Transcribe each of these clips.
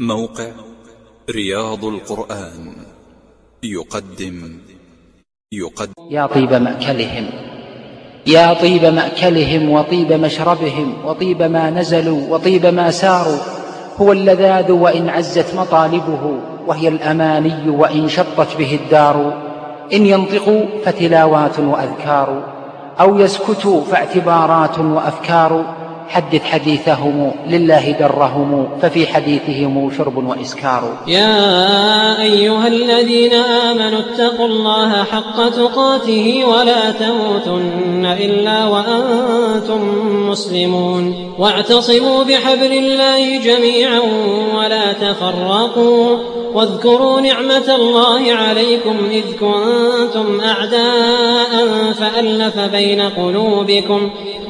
موقع رياض القرآن. يقدم. يقدم. يا طيب مأكلهم. يا طيب مأكلهم وطيب مشربهم وطيب ما نزلوا وطيب ما ساروا. هو اللذاذ وإن عزت مطالبه وهي الأماني وإن شطت به الدار. إن ينطقوا فتلاوات وأذكار أو يسكتوا فاعتبارات وأفكار. حدث حديثهم لله درهم ففي حديثهم شرب وإسكار. يا أيها الذين آمنوا اتقوا الله حق تقاته ولا تموتن إلا وأنتم مسلمون. واعتصموا بحبل الله جميعا ولا تفرقوا. واذكروا نعمة الله عليكم إذ كنتم أعداء فألف بين قلوبكم.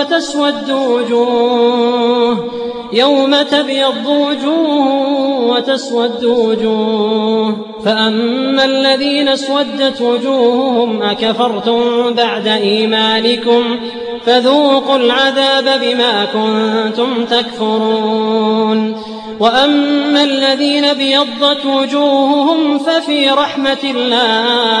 وتسود وجوه يوم تبيض وجوه وتسود وجوه. فأما الذين اسودت وجوههم أكفرتم بعد إيمانكم فذوقوا العذاب بما كنتم تكفرون. وأما الذين بيضت وجوههم ففي رحمة الله